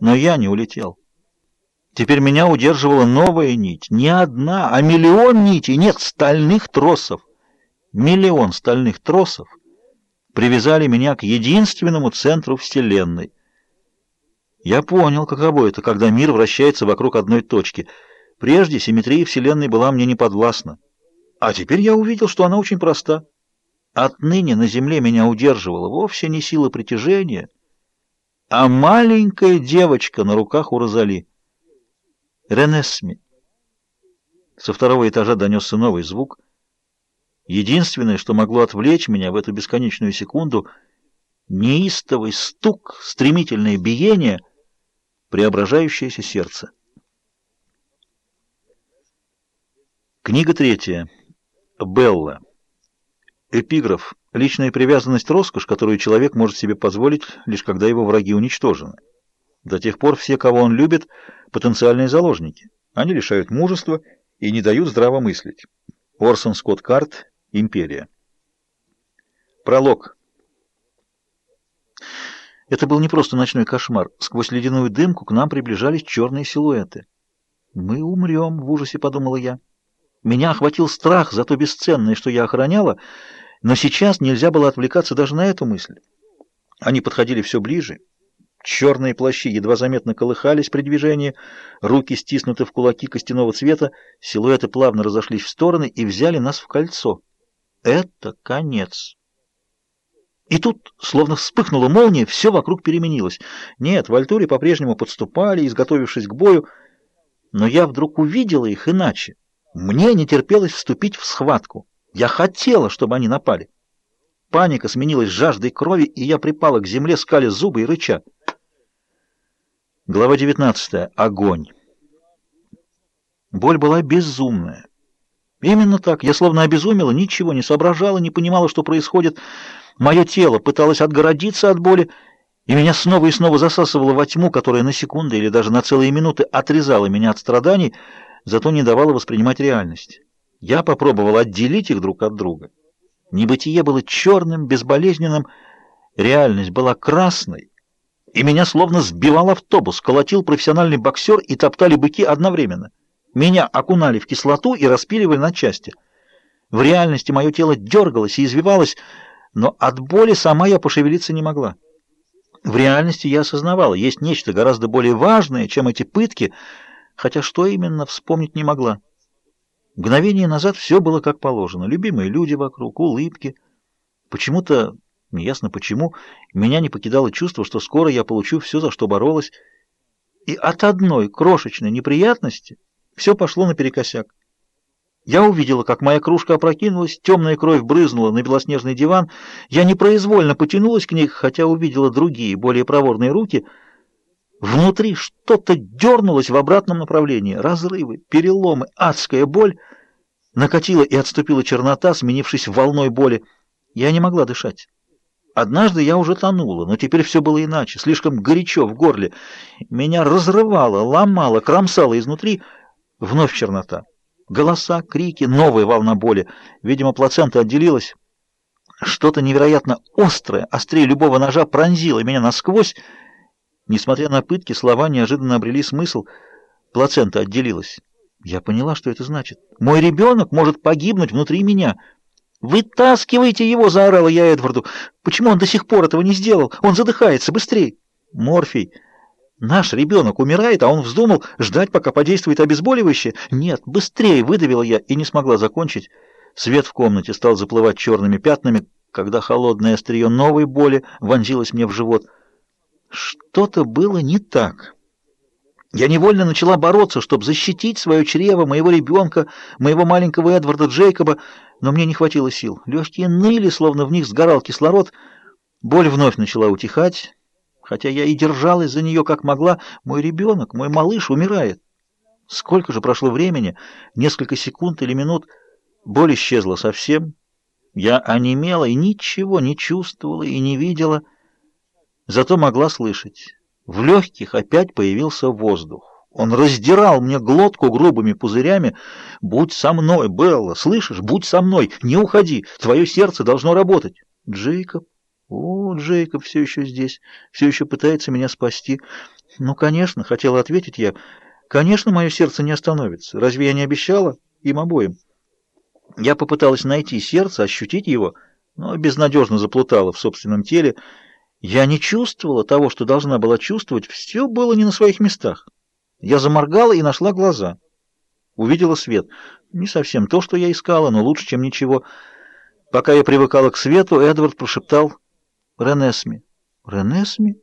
Но я не улетел. Теперь меня удерживала новая нить. Не одна, а миллион нитей. Нет, стальных тросов. Миллион стальных тросов привязали меня к единственному центру Вселенной. Я понял, каково это, когда мир вращается вокруг одной точки. Прежде симметрия Вселенной была мне не подвластна. А теперь я увидел, что она очень проста. Отныне на Земле меня удерживала вовсе не сила притяжения, а маленькая девочка на руках у Розали. Ренесми. Со второго этажа донесся новый звук. Единственное, что могло отвлечь меня в эту бесконечную секунду — неистовый стук, стремительное биение, преображающееся сердце. Книга третья. Белла. Эпиграф. Личная привязанность — роскошь, которую человек может себе позволить, лишь когда его враги уничтожены. До тех пор все, кого он любит, — потенциальные заложники. Они лишают мужества и не дают здраво мыслить. Орсон Скотт Карт. Империя. Пролог. Это был не просто ночной кошмар. Сквозь ледяную дымку к нам приближались черные силуэты. «Мы умрем», — в ужасе подумала я. Меня охватил страх за то бесценное, что я охраняла, но сейчас нельзя было отвлекаться даже на эту мысль. Они подходили все ближе. Черные плащи едва заметно колыхались при движении, руки стиснуты в кулаки костяного цвета, силуэты плавно разошлись в стороны и взяли нас в кольцо. Это конец. И тут, словно вспыхнула молния, все вокруг переменилось. Нет, в Альтуре по-прежнему подступали, изготовившись к бою, но я вдруг увидела их иначе. Мне не терпелось вступить в схватку. Я хотела, чтобы они напали. Паника сменилась жаждой крови, и я припала к земле, скаля зубы и рыча. Глава 19. Огонь. Боль была безумная. Именно так. Я словно обезумела, ничего не соображала, не понимала, что происходит. Мое тело пыталось отгородиться от боли, и меня снова и снова засасывало во тьму, которая на секунды или даже на целые минуты отрезала меня от страданий, зато не давала воспринимать реальность. Я попробовал отделить их друг от друга. Небытие было черным, безболезненным, реальность была красной, и меня словно сбивал автобус, колотил профессиональный боксер и топтали быки одновременно. Меня окунали в кислоту и распиливали на части. В реальности мое тело дергалось и извивалось, но от боли сама я пошевелиться не могла. В реальности я осознавала, есть нечто гораздо более важное, чем эти пытки — хотя что именно вспомнить не могла. Мгновение назад все было как положено. Любимые люди вокруг, улыбки. Почему-то, неясно почему, меня не покидало чувство, что скоро я получу все, за что боролась. И от одной крошечной неприятности все пошло наперекосяк. Я увидела, как моя кружка опрокинулась, темная кровь брызнула на белоснежный диван. Я непроизвольно потянулась к ней, хотя увидела другие, более проворные руки — Внутри что-то дернулось в обратном направлении. Разрывы, переломы, адская боль. Накатила и отступила чернота, сменившись волной боли. Я не могла дышать. Однажды я уже тонула, но теперь все было иначе, слишком горячо в горле. Меня разрывало, ломало, кромсало изнутри. Вновь чернота. Голоса, крики, новая волна боли. Видимо, плацента отделилась. Что-то невероятно острое, острее любого ножа, пронзило меня насквозь, Несмотря на пытки, слова неожиданно обрели смысл. Плацента отделилась. Я поняла, что это значит. «Мой ребенок может погибнуть внутри меня». «Вытаскивайте его!» — заорала я Эдварду. «Почему он до сих пор этого не сделал? Он задыхается! Быстрей!» «Морфий!» «Наш ребенок умирает, а он вздумал ждать, пока подействует обезболивающее?» «Нет, быстрее!» — выдавила я и не смогла закончить. Свет в комнате стал заплывать черными пятнами, когда холодное острие новой боли вонзилось мне в живот — что-то было не так. Я невольно начала бороться, чтобы защитить свое чрево, моего ребенка, моего маленького Эдварда Джейкоба, но мне не хватило сил. Легкие ныли, словно в них сгорал кислород. Боль вновь начала утихать, хотя я и держалась за нее как могла. Мой ребенок, мой малыш умирает. Сколько же прошло времени? Несколько секунд или минут. Боль исчезла совсем. Я онемела и ничего не чувствовала и не видела зато могла слышать. В легких опять появился воздух. Он раздирал мне глотку грубыми пузырями. «Будь со мной, Белла, слышишь? Будь со мной, не уходи, твое сердце должно работать». «Джейкоб, О, Джейкоб все еще здесь, все еще пытается меня спасти. Ну, конечно, хотела ответить я. Конечно, мое сердце не остановится. Разве я не обещала им обоим? Я попыталась найти сердце, ощутить его, но безнадежно заплутала в собственном теле. Я не чувствовала того, что должна была чувствовать. Все было не на своих местах. Я заморгала и нашла глаза. Увидела свет. Не совсем то, что я искала, но лучше, чем ничего. Пока я привыкала к свету, Эдвард прошептал «Ренесми». «Ренесми?»